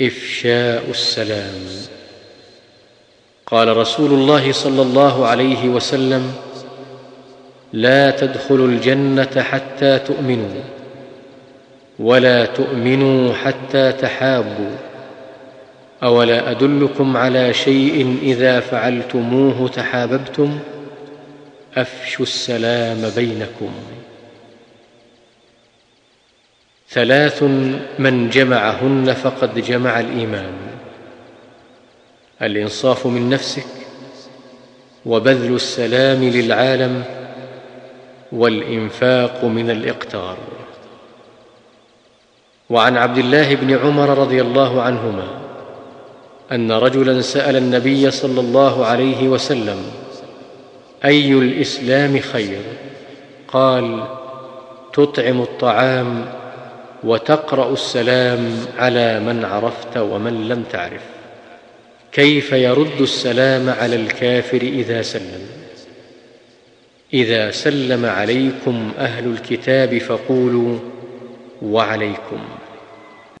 إفشاء السلام. قال رسول الله صلى الله عليه وسلم لا تدخلوا الجنة حتى تؤمنوا ولا تؤمنوا حتى تحابوا أولا أدلكم على شيء إذا فعلتموه تحاببتم؟ أفشوا السلام بينكم. ثلاث من جمعهن فقد جمع الإيمان. الإنصاف من نفسك وبذل السلام للعالم والإنفاق من الإقتار. وعن عبد الله بن عمر رضي الله عنهما أن رجلا سأل النبي صلى الله عليه وسلم أي الإسلام خير؟ قال تطعم الطعام وتقرأ السلام على من عرفت ومن لم تعرف. كيف يرد السلام على الكافر إذا سلم؟ إذا سلم عليكم أهل الكتاب فقولوا وعليكم.